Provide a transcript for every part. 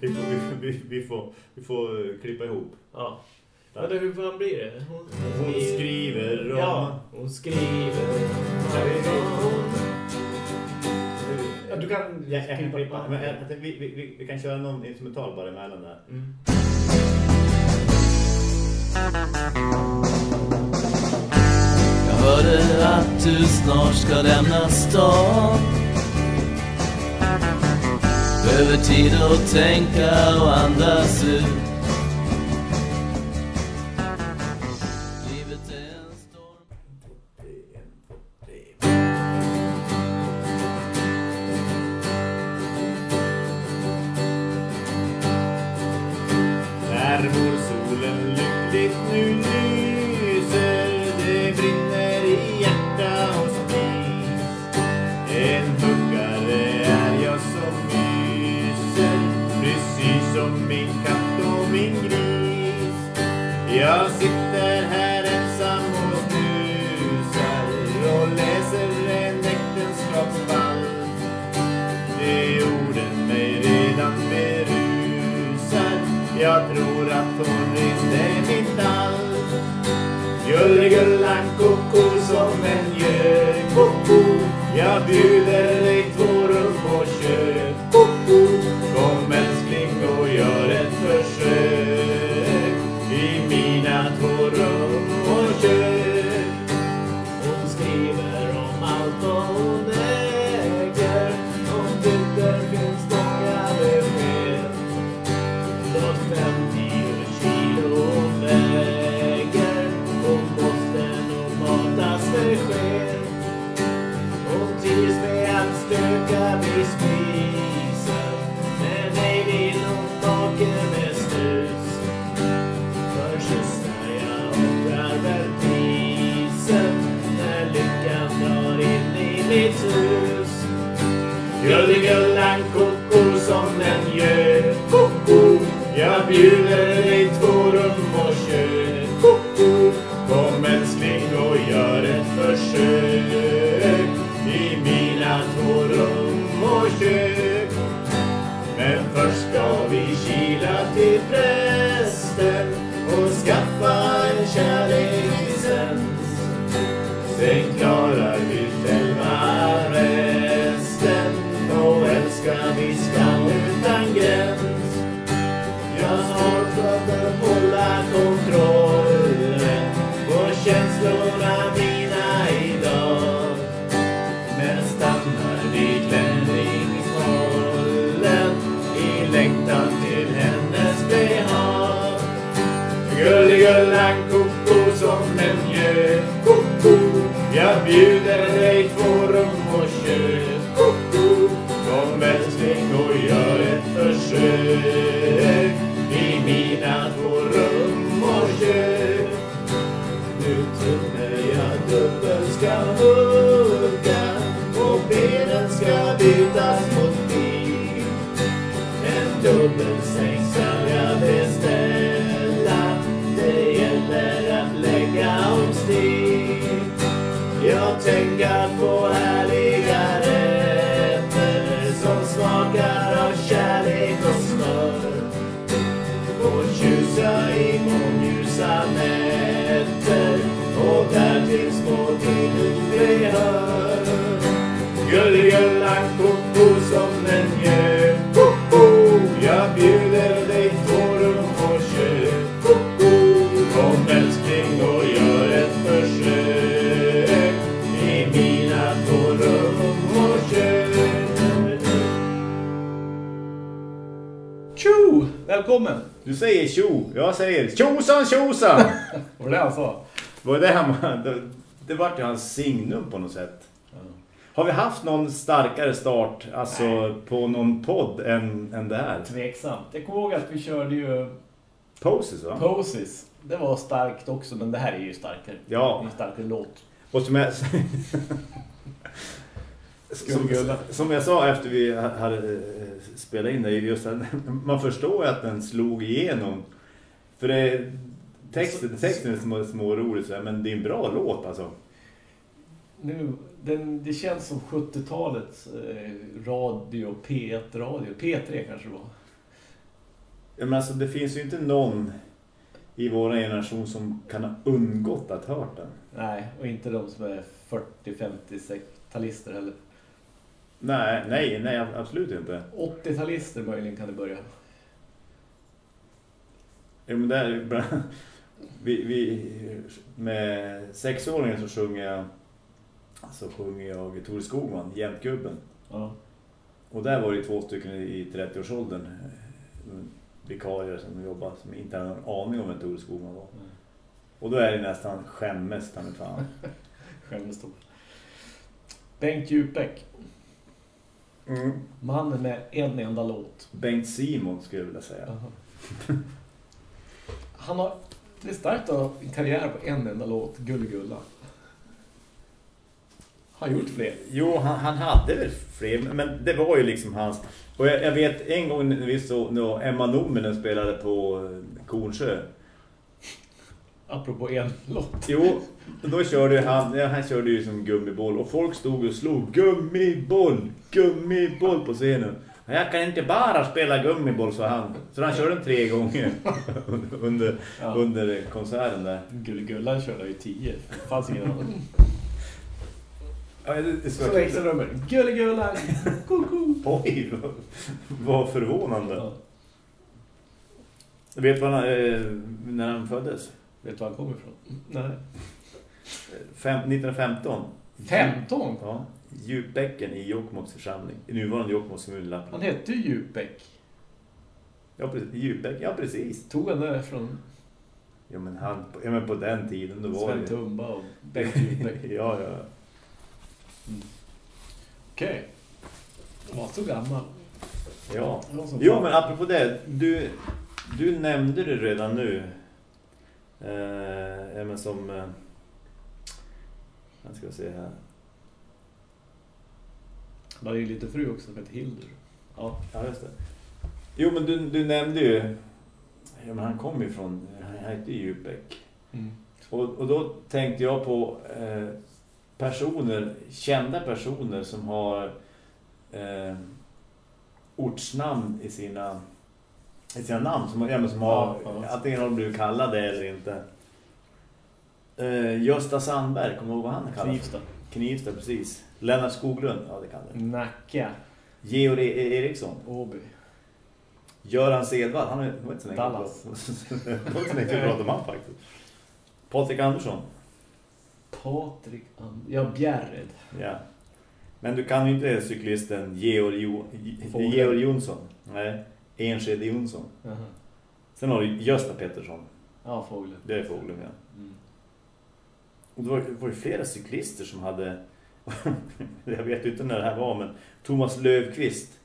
vi, får, vi, vi, vi, får, vi får eh, klippa ihop. Ja. Men det, hur fan blir det? Hon, Hon skriver om... Ja, hon skriver. Ja, du kan... Jag, jag kan klippa. Men, jag, vi, vi, vi, vi kan köra någon instrumental bara emellan där. Mm. Jag hörde att du snart ska lämna stan Behöver tid att tänka och andas ut. Du säger tjo, jag säger tjosan tjosan Var det han sa? Var det han det, det vart ju hans signum på något sätt Har vi haft någon starkare start alltså Nej. på någon podd än, än det här? Tveksamt. Jag kommer ihåg att vi körde ju Poses va? Poses. Det var starkt också, men det här är ju starkare. Ja. En starkare låt. Och som jag, som, som jag sa efter vi hade eh, spelat in det, just att man förstår ju att den slog igenom. För det, texten, texten är små, små rolig men det är en bra låt alltså. Nu, den, det känns som 70-talets eh, radio, P1-radio. P3 kanske var. Ja, men alltså, det finns ju inte någon i vår generation som kan ha undgått att hört den. Nej, och inte de som är 40, 50, 60-talister heller. Nej, nej, nej, absolut inte. 80-talister möjligen kan det börja. Ja, men där, vi, vi, med sexåringen så sjunger jag så sjunger jag Tore Skogman, Jämtgubben. Ja. Och där var det två stycken i 30-årsåldern eh, vikarier som jobbar som inte hade någon aning om vem Tore Skogman var. Mm. Och då är det nästan skämmes ta mig fan. Skämmes Bengt Djupbäck. Mm. Mannen med en enda låt. Bengt Simon skulle jag vilja säga. Han har, det är starkt att ha en karriär på en enda låt, Gulligulla. Har han gjort fler? Jo, han, han hade väl fler, men det var ju liksom hans... Och jag, jag vet en gång när vi så, när Emma Nominen spelade på eh, Kornsjö. Apropå en låt. Jo, då körde han, ja, han körde ju som gummiboll och folk stod och slog gummiboll, gummiboll på scenen. Jag kan inte bara spela gummiboll, sa han. Så han körde den tre gånger under, Ja. under konserten där. Gulligullan körde ju tio. Det fanns ingen annan. Ja, det, det Så extra nummer. Gulligullan! Koko! Oj, vad, vad förvånande. Ja. Vet du eh, när han föddes? Vet du var han kommer ifrån? Nej. Fem, 1915. 15? Ja, Djupbäcken i Jokkmokks församling. I nuvarande Jokkmokks kommun i Han Lappland. hette ju Djupbäck. Ja, precis. Djupbäcken, ja precis. Tog han det från Ja men, han, ja, men på den tiden då var Sven det... Tumba och Bengt Djupbäck? ja, ja. Okej. Han var så gammal. ja. Han Jo men apropå det, du, du nämnde det redan nu. Eh, men som... Eh, jag ska se här. Han hade ju lite fru också som hette Hildur. Ja. Ja, just det. Jo, men du, du nämnde ju... Ja, men han kom ju från... Han hette ju Djupbäck. Mm. Och, och då tänkte jag på eh, personer, kända personer som har eh, ortsnamn i sina, i sina namn. Som, ja, men som har, Ja, ja. antingen har de blivit kallade eller inte. Eh, Gösta Sandberg, kommer du ihåg vad han kallas? Knivsta. Knivsta, precis. Lennart Skoglund, ja det kan det. Nacka. Georg E- Eriksson. Åby. Göran Sedvall, han är var inte så länge Dallas. Det var inte så länge vi pratade om han faktiskt. Patrik Andersson. Patrik And... Ja, Bjärred. Ja. Men du kan ju inte cyklisten Georg, jo. Georg Jonsson. Nej, Enskede Jonsson. Jaha. Sen har du Gösta Pettersson. Ja, fågeln. Det är fågeln, ja. Mm. Och det var, det var ju flera cyklister som hade... jag vet inte när det här var, men Thomas Lövqvist.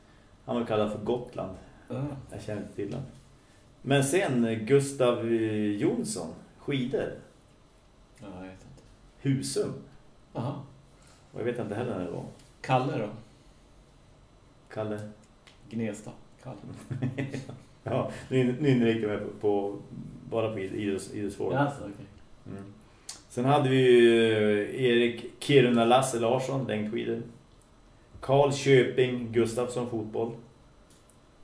Han var kallad för Gotland. Ah. Jag känner inte till honom. Men sen eh, Gustav eh, Jonsson. Skidor. Ja, jag vet inte. Husum. Aha. Och jag vet inte heller när det var. Kalle då? Kalle. Gnesta. Kalle. Ja, nu, nu inriktar jag mig på, på bara på idrotts, idrottsform. Ja, så, okej. Mm. Sen hade vi ju eh, Erik Kiruna Lasse Larsson, längdskidor. Karl Köping Gustafsson, fotboll.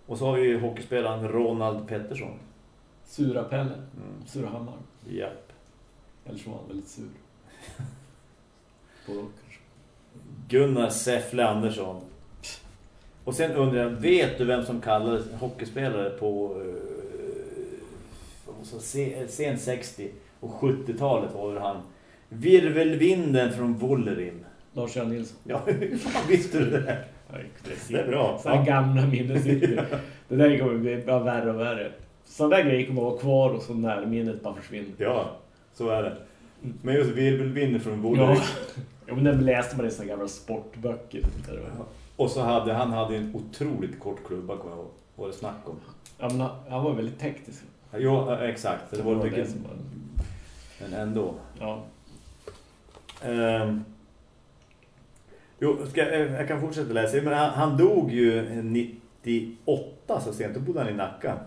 Och så har vi ju hockeyspelaren Ronald Pettersson. Sura Pelle. Mm. Surahammar. Japp. Eller så var han väldigt sur. På kanske. Gunnar Säffle Andersson. Och sen undrar jag, vet du vem som kallades hockeyspelare på eh, se- sen 60 och 70-talet var det han. Virvelvinden från Wollerim. Lars-Göran Nilsson. Ja, visste du det? Det är bra. Så här gamla minnen sitter. Det där kommer bli bara värre och värre. Sådana där grejer kommer att vara kvar och så när minnet bara försvinner. Ja, så är det. Men just virvelvinden från Wollerim. Ja. ja, men den läste man i sådana gamla sportböcker. Där det var- Och så hade han hade en otroligt kort klubba, kommer jag ihåg. Vad det snack om. Ja, men han, han var väldigt teknisk. Jo, exakt. Det var det var- men ändå. Ja. Ehm. jo, ska, eh, jag kan fortsätta läsa. Men han, han dog ju 98 så sent. Då bodde han i Nacka.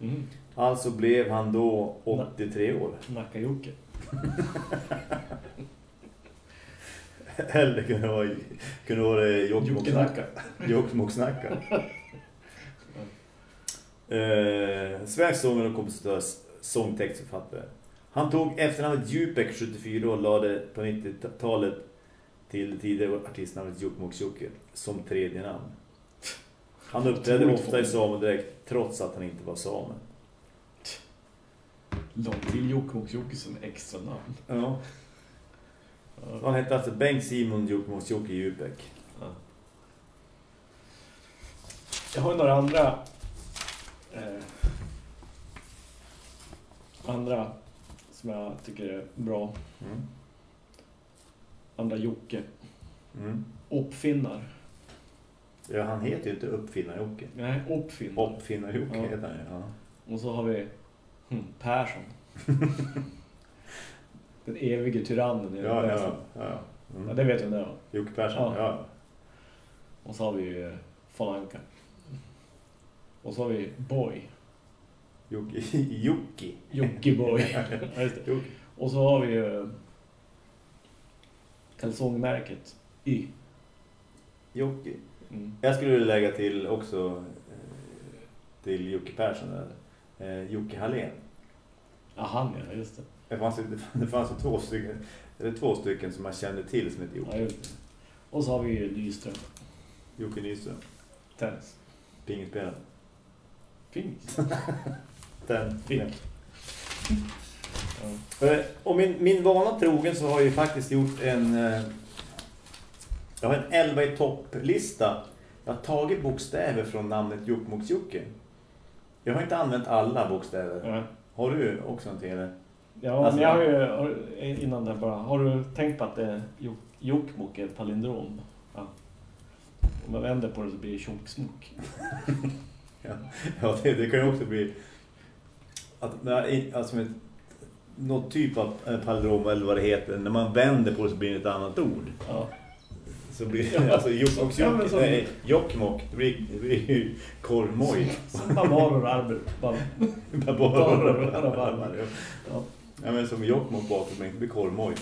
Mm. Alltså blev han då 83 år. Nacka-Jocke. Eller kunde vara, kunde vara Jokkmokks-Nacka. Nacka. Jokkmokks-Nacka. Eh, svensk sångare och kompositör, sångtextförfattare. Han tog efternamnet Djupek 74 och lade på 90-talet till tidigare artistnamnet Jokkmokk Jokke som tredje namn. Han uppträdde ofta i samedräkt trots att han inte var same. Långt till Jokkmokk-Jokke som extra namn. Ja. Han hette alltså Bengt Simon Jokkmokk Jokke Djupek. Ja. Jag har några andra eh, andra som jag tycker är bra. Mm. Andra Jocke. Mm. Uppfinnar. Ja, han heter ju inte Uppfinnar-Jocke. Nej, uppfinnar. Uppfinnar-Jocke Ja. heter han ju. Ja. Och så har vi hm, Persson. Den evige tyrannen. Ja, ja, ja. ja. ja. Mm. det vet jag inte. Jocke Persson, Ja. ja. Och så har vi ju von Anka. Och så har vi Boy. Jocke. Jockiboi. Ja. Och så har vi ju kalsongmärket Y. Jocke. Mm. Jag skulle vilja lägga till också eh, till Jocke Persson där. Eh, Jocke Hallén. Ja, han ja, just det. Det fanns, ju- det fanns ju två stycken, eller två stycken som man kände till som Ja, Jocke. det. Och så har vi ju Nyström. Jocke Nyström. Tennis. Pingisspelare. Finns. Den. Ja. Eh, Och min, min vana trogen så har jag ju faktiskt gjort en... eh, Jag har en 11 i topplista. Jag har tagit bokstäver från namnet Jokkmokks-Jocke. Jag har inte använt alla bokstäver. Ja. Har du också någonting eller? Ja, Alltså- men jag har ju, har- innan det bara, har du tänkt på att det är Jok- Jokkmokk är ett palindrom? Ja. Om man vänder på det så blir det tjocksmok. Ja, det, det kan ju också bli... Att, när- alltså med något typ av eh, palindrom eller vad det heter. När man vänder på det så blir det ett annat ord. Ja. Så blir det alltså Jokkmokks ja, som- Nej, Jokkmokk. Det blir, det blir ju korvmoj. Som barbaror arbor. Bara, Bara ja. Ja, men som Jokkmokk bakåt men inte blir korvmoj.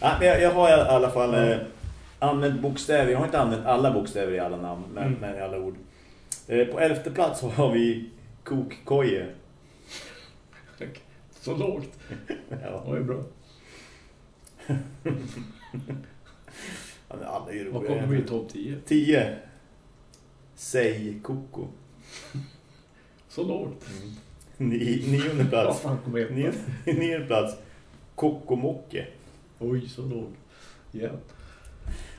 Ja, jag, jag har i alla fall eh, använt bokstäver. Jag har inte använt alla bokstäver i alla namn, men, Mm. men i alla ord. Eh, på elfte plats har vi kokkoje. Så lågt. Ja, Det var ju bra. ja, men alla är ju Vad kommer bli topp 10? 10. Säg koko. Så lågt. Ni, nionde Vad plats. fan kommer jag Nionde, nionde plats. Kokomocke. Oj, så lågt. Ja.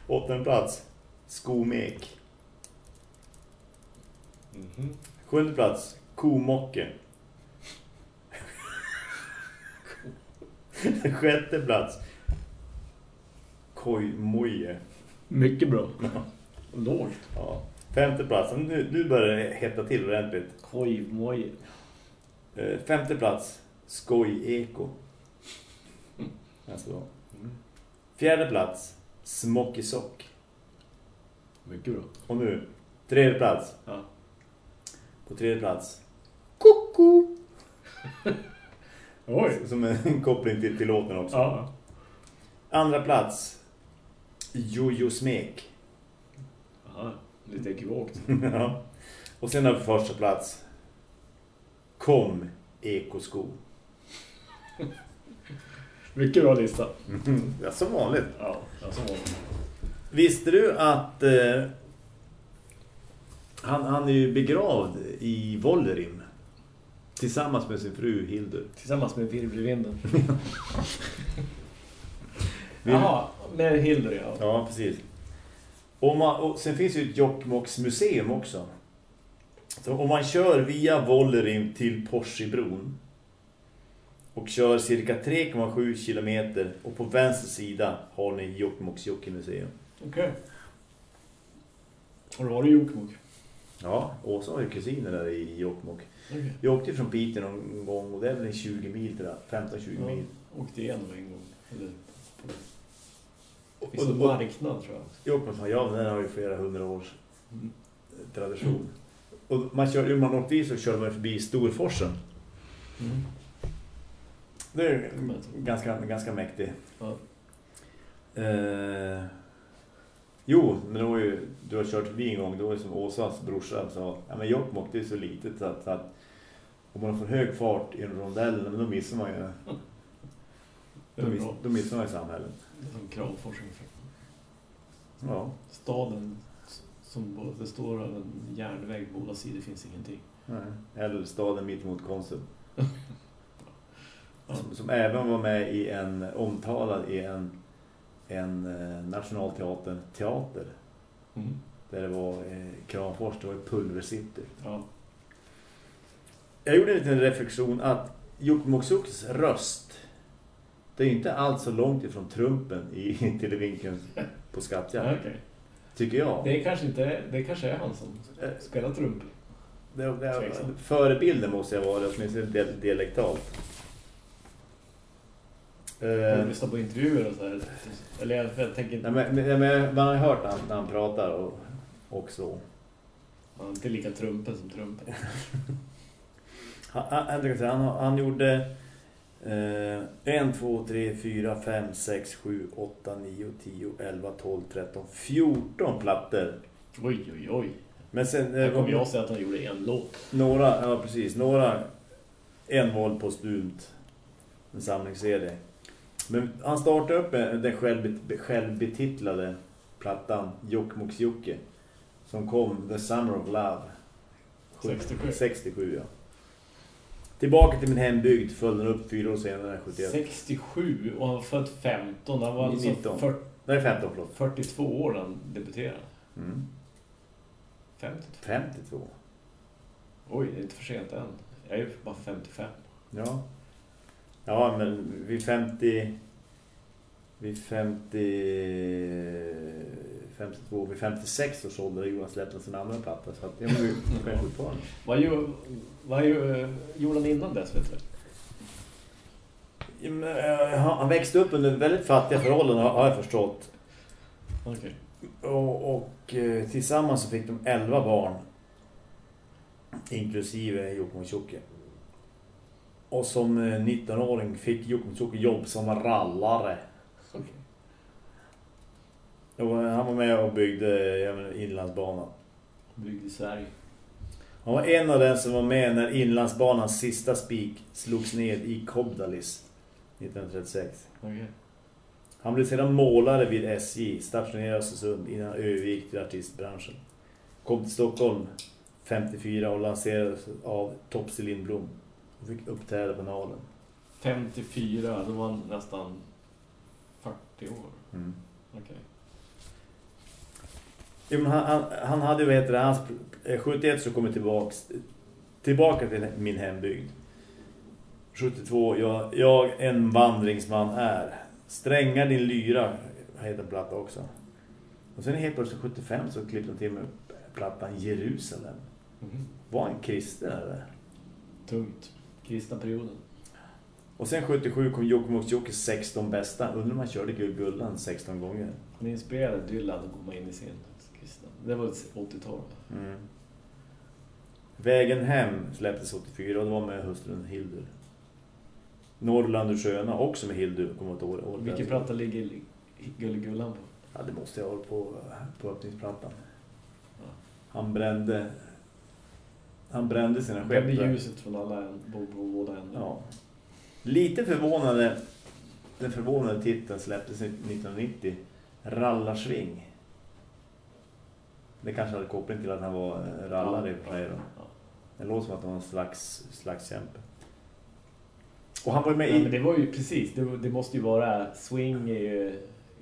Åttonde plats. Skomek. Mhm. Sjunde plats. Komocke. Sjätte plats. Kojmoje. Mycket bra. Lågt. Ja. Femte plats. Nu, nu börjar det hetta till ordentligt. Kojmoj. Eh, femte plats. Skoj-eko. Alltså. Fjärde plats. Smockisock. Mycket bra. Och nu. Tredje plats. Ja. På tredje plats. Koko. Oj. Som en koppling till, till låten också. Ja. Andra plats. Jojo-smek. Aha. Lite ekivokt. ja. Och sen vi första plats. Kom ekosko. Mycket bra lista. Ja, som vanligt. Ja, var det. Visste du att eh, han, han är ju begravd i Vollerim tillsammans med sin fru Hildur. Tillsammans med virvelvinden. Jaha, med Hildur ja. Ja, precis. Och, man, och sen finns ju ett Jokkmokks museum också. Så om man kör via Vollerim till Porschebron och kör cirka 3,7 kilometer och på vänster sida har ni Jokkmokks Jokki-museum. Okej. Har du varit i Jokkmokk? Ja, Åsa har ju kusiner där i Jokkmokk. Okej. Jag åkte från Piteå någon gång och det är väl en 20 mil till det, 15-20 Ja, mil. åkte igenom en gång. Eller, Och, finns en och, marknad tror jag. Jokkmokk, ja, den har ju flera hundra års Mm. tradition. Och man kör, man åkte dit så kör man förbi Storforsen. Mm. Det är ganska, ganska mäktigt. Ja. Eh, jo, men det var ju du har kört förbi en gång, då är det som Åsas brorsa sa, ja men Jokkmokk det är så litet så att, så att om man får hög fart i en rondell, men då missar man ju då, miss, då missar man ju samhället. Det är som Kramfors ungefär. Ja. Staden som både det står av en järnväg på båda sidor finns ingenting. Nej. Eller staden mitt mot Konsum. Ja. som, som även var med i en omtalad i en, en eh, nationalteater teater Mm. där det var eh, Kramfors, det var ju Pulversitter. Ja. Jag gjorde en liten reflektion att Jokkmokks röst det är inte alls så långt ifrån trumpen i Televinken på Ja, Skattjakt. okej. Tycker jag. Det är kanske inte det kanske är han som Eh, spelar trumpet. det, det, förebilden måste jag vara, åtminstone di- dialektalt. Eh, du lyssnat på intervjuer och så här? Eller jag, jag tänker inte... Nej, men, men, man har hört när han, när han pratar och, och så. Han är inte lika trumpen som trumpen. Han, han, jag säga, han, han gjorde eh, 1, 2, 3, 4, 5, 6, 7, 8, 9, 10, 11, 12, 13, 14 plattor. Oj, oj, oj. Men sen Här eh, kommer jag säga att han gjorde en låt. några, ja precis, några en val på stumt en samlingsserie. Men han startade upp eh, den självbet, självbetitlade plattan Jokkmokks Jokke som kom The Summer of Love 67. 67 ja. Tillbaka till min hembygd följde den upp fyra år senare 71. 67 och han var född 15. Han var alltså 19. 40, Nej 15 förlåt. 42 år när han debuterade. Mm. 52. 52. Oj, det är inte för sent än. Jag är ju bara 55. Ja. Ja, men vid 50... Vid 50... 52, vid 56 års ålder Johan släppt sin andra platta. Så att, men vi kan fortfarande. Vad, ju, vad ju, gjorde han innan dess, vet du? Eh, Han växte upp under väldigt fattiga förhållanden har jag förstått. Okej. Och, och eh, tillsammans så fick de 11 barn. Inklusive Jokkmokk Jokke. Och som eh, 19-åring fick Jokkmokk jobb som rallare. Okej. Och han var med och byggde menar, inlandsbanan. Byggd i Sverige. Han var en av den som var med när inlandsbanans sista spik slogs ned i Kobdalis 1936. Okej. Han blev sedan målare vid SJ, stationerad i Östersund innan han övergick till artistbranschen. Kom till Stockholm 54 och lanserades av Topsy Lindblom. Och fick uppträda på Nalen. 54, då var han nästan 40 år. Mm. Okej. Jo, men han, han, han hade, vad heter det, hans, eh, 71 så kom jag tillbaks, tillbaka till min hembygd. 72, jag, jag en vandringsman är. Strängar din lyra, heter platta också. Och sen helt plötsligt 75 så klippte han till med plattan Jerusalem. Mhm. Var en kristen eller? Tungt. Kristna perioden. Och sen 77 kom Jokkmokks Jokkes 16 bästa. Undrar om han körde Gul Gullan 16 gånger. Han inspirerade Dylan att komma in i sin kristna. Det var 80-tal. Mm. Vägen hem släpptes 84 och det var med hustrun Hildur. Norrland och Sköna också med Hildur kommer ett år. år Vilken platta ligger i Gulligullan på? Ja, det måste jag ha på, på öppningsplattan. Han brände han brände sina skepp. där. ljuset från alla båda ändar. Ja. Lite förvånande den förvånande titeln släpptes 1990 Rallarsving. Det kanske hade koppling till att han var rallare i och. Ja. Det låter som att han var en slags, slags kämpe. Och han var med Nej, i... men det var ju precis, det, det måste ju vara swing i,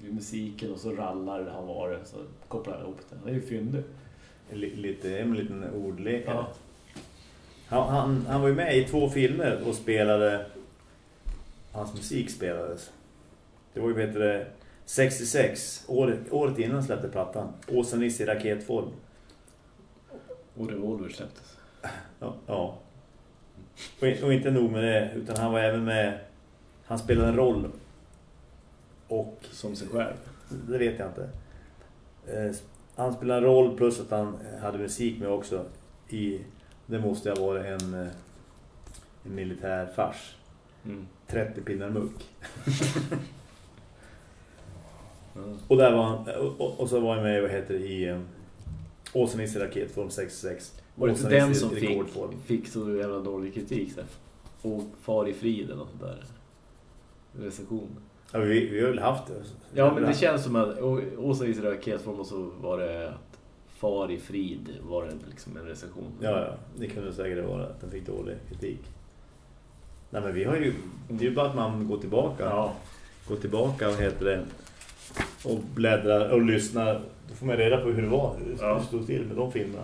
i musiken och så rallar han var det, så kopplar jag ihop det. Det är ju fyndig. li- lite, en liten ordlekare. Ja. Han, han, han var ju med i två filmer och spelade... Hans musik spelades. Det var ju, heter det, 66. Året, året innan släppte plattan. Åsa Nisse i raketform. Och Revolver släpptes. Ja. ja. Och, och inte nog med det, utan han var även med... Han spelade en roll. Och Som sig själv. det vet jag inte. Eh, Han spelade en roll plus att han hade musik med också. I, det måste ha varit en, eh, en militär fars. Mm. 30 pinnar muck. Ja. Och, där var han, och, och, och så var han med vad heter det, i, Åsa-Nisse raketform 66. Var det inte den som fick, fick så jävla dålig kritik? Så? Och far i frid eller något där. Recension. Ja, vi, vi har väl haft det. Ja, men det känns som att Åsa i raketform och så var det far i frid var det liksom en recension. Ja, ja. Det kunde säkert vara att den fick dålig kritik. Nej, men vi har ju... Det är ju bara att man går tillbaka. Ja. Går tillbaka, vad heter det? Och bläddrar och lyssnar. Då får man reda på hur det var. Hur Ja. det stod till med de filmerna.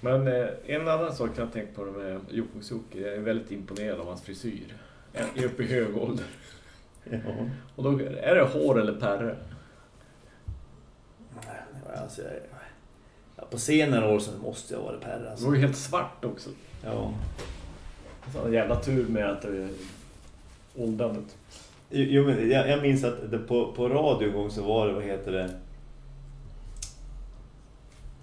Men eh, en annan sak jag tänkt på med Jokkmokks-Jocke, jag är väldigt imponerad av hans frisyr. Jag är uppe i hög ålder. Ja. Och då är det hår eller pärre? Alltså, jag, ja, på senare år så måste jag vara Per. Det Alltså. var ju helt svart också. Ja. Så jävla tur med att det åldrandet. Jo, men jag, jag minns att det på, på radio en gång så var det, vad heter det?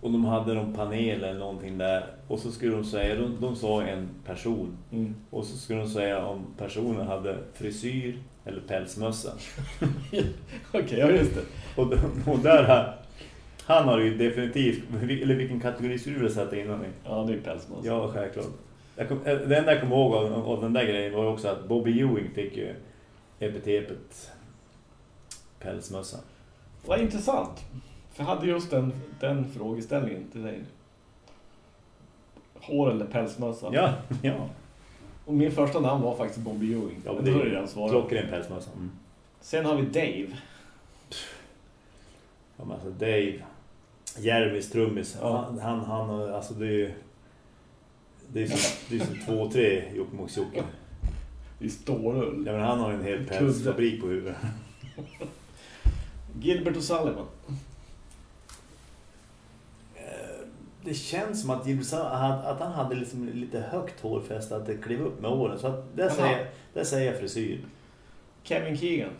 Och de hade någon panel eller någonting där. Och så skulle de säga, de, de sa en person. Mm. Och så skulle de säga om personen hade frisyr eller pälsmössa. Okej, ja just det. Och, de- och där, han har ju definitivt, eller vilken kategori skulle du vilja sätta in honom i? Ja, det är pälsmås. Ja, självklart. Jag kom, eh, det enda jag kommer ihåg av, av den där grejen var också att Bobby Ewing fick ju epitetet pälsmössa. Vad intressant. För jag hade just den, den frågeställningen till dig. Hår eller pälsmössa? Ja, ja. Och min första namn var faktiskt Bobby Ewing. ja men det då är det ju redan svarat. klockren pälsmössa. Mm. Sen har vi Dave. Ja, men alltså Dave, Jeremys trummis, Ja. han, han, alltså det är ju det är som, det är som två, tre Jokkmokks-Jocke. Är Stålull. Ja, men han har en hel pälsfabrik på huvudet. Gilbert och Sullivan. Eh, Det känns som att, Gilbert att han hade liksom lite högt hårfäste, att det klev upp med åren. Så att där, säger, där säger jag frisyr. Kevin Keegan.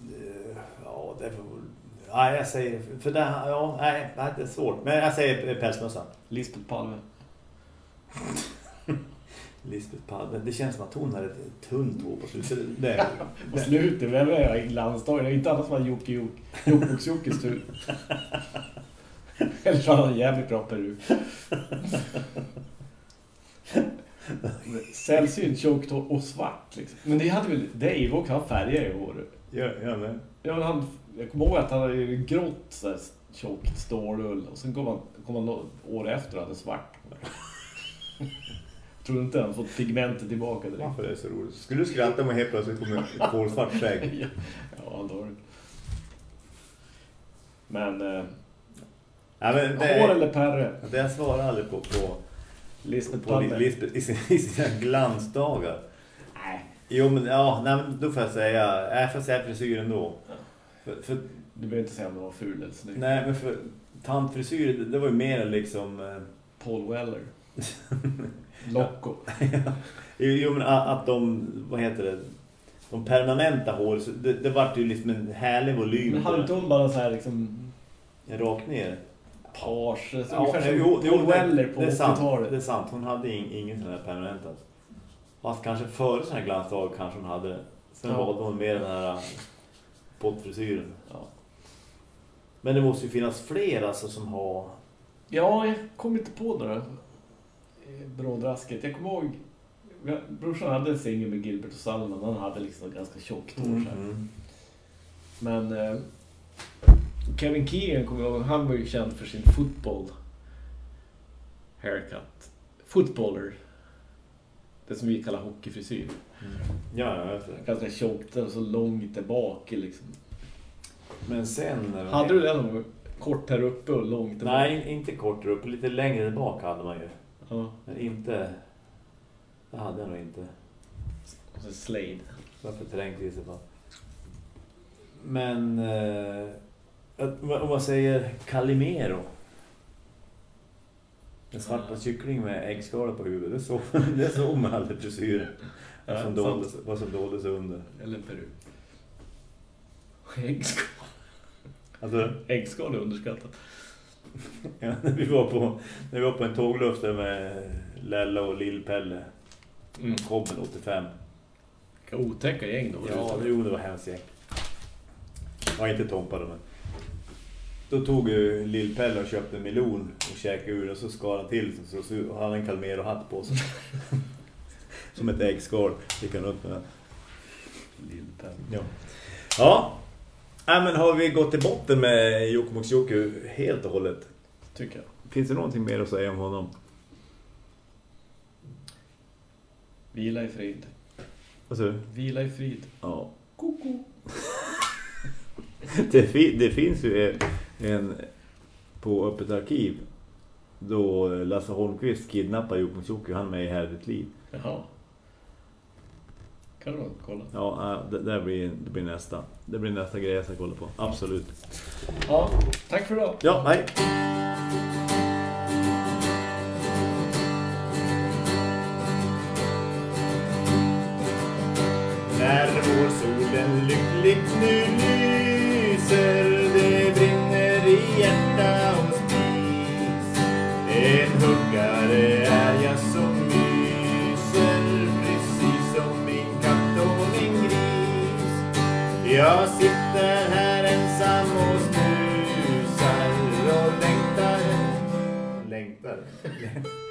Eh, Ja, det får... Nej, jag säger... För det, ja, nej, det är svårt. Men jag säger pälsmössan. Lisbeth Palme. Lisbeth Palme. Det känns som att hon hade ett tunt hår på slutet. Det, På slutet, vem är jag glansdagen? Det är inte annat som Jocke Jocke. Jokkmokks-Jockes tur. Eller så har han en jävligt bra peruk. Sällsynt tjockt och svart liksom. Men det hade väl Dave också, han färgade i håret. ja, ja, men. Ja, men han, jag kommer ihåg att han hade grått så här, tjockt stålull och sen kom han, kom han år efter och hade svart. Tror du inte han fått pigmentet tillbaka direkt? Varför är det så roligt? Skulle du skratta om helt plötsligt kommer ett kolsvart skägg? ja, då har du. Men, eh, Ja, men hår det, eller pärre? det jag svarar aldrig på, på, Lisbeth på Palme? Lisbeth i sina, i sina glansdagar. Nej, Jo, men ja, nej, men då får jag säga, jag får säga frisyr ändå. För, för, du behöver inte säga om det var ful eller snygg. nej, men för tantfrisyr, det, det var ju mer liksom... eh, Paul Weller. Loco. Jo, men att, de, vad heter det, de permanenta hår, så det, det vart ju liksom en härlig volym. Men hade inte hon bara så här liksom Rakt ner. page? Ja, ungefär som jo, jo, Paul Weller på det är sant, 80-talet. Det är sant, hon hade ing, ingen sån här permanent. Fast kanske före sån här glansdag kanske hon hade det. Sen Ja. valde hon mer den här pottfrisyren. Ja. Men det måste ju finnas fler alltså som har... Ja, jag kom inte på där eh, brådrasket. Jag kommer ihåg brorsan hade en singel med Gilbert och Salman. Han hade liksom ganska tjockt hår. Mm. Men eh, Kevin Keegan kommer jag ihåg, han var ju känd för sin football haircut. Footballer. Det som vi kallar hockeyfrisyr. Ja, jag vet det. Ganska tjockt och så långt där bak liksom. Men sen... Hade du den någon? Kort här uppe och långt där bak? Nej, inte kort där uppe. Lite längre bak hade man ju. Ja, Men inte... Det hade jag nog inte. och så Slade. Varför trängt i sig fall. Men... Eh, om man säger Calimero. En svarta kyckling med äggskala på huvudet. Det så, det såg man aldrig frisyren. Vad Ja, som sant. doldes, vad som doldes under. Eller peruk. Äggskal. Alltså, Äggskal är underskattat. ja, när, vi var på, när vi var på en tågluft med Lella och Lill-Pelle. Mm. Kobben 85. Vilka otäcka gäng då. Ja, jo, det var hemskt gäng. Ja, inte Tompa då, men... då tog ju Lill-Pelle och köpte en melon och käkade ur och så skar han till så, så, så hade han en Calmero-hatt på sig. Som ett äggskal fick han upp med. Lill-Pelle. Ja. Ja. Nej, men har vi gått till botten med Jokkmokks Jokku helt och hållet? Tycker jag. Finns det någonting mer att säga om honom? Vila i frid. Alltså, Vila i frid. ja. Koko. Det, fi det finns ju en, en på Öppet arkiv då Lasse Holmqvist kidnappar Jokkmokks Jokku, han med i Härligt liv. Jaha. Kan du kolla? Ja, äh, det, det, blir, det blir nästa. Det blir nästa grej jag ska kolla på. Absolut. Ja, tack för idag. Ja, hej. När vårsolen lyckligt nu lyser Yeah.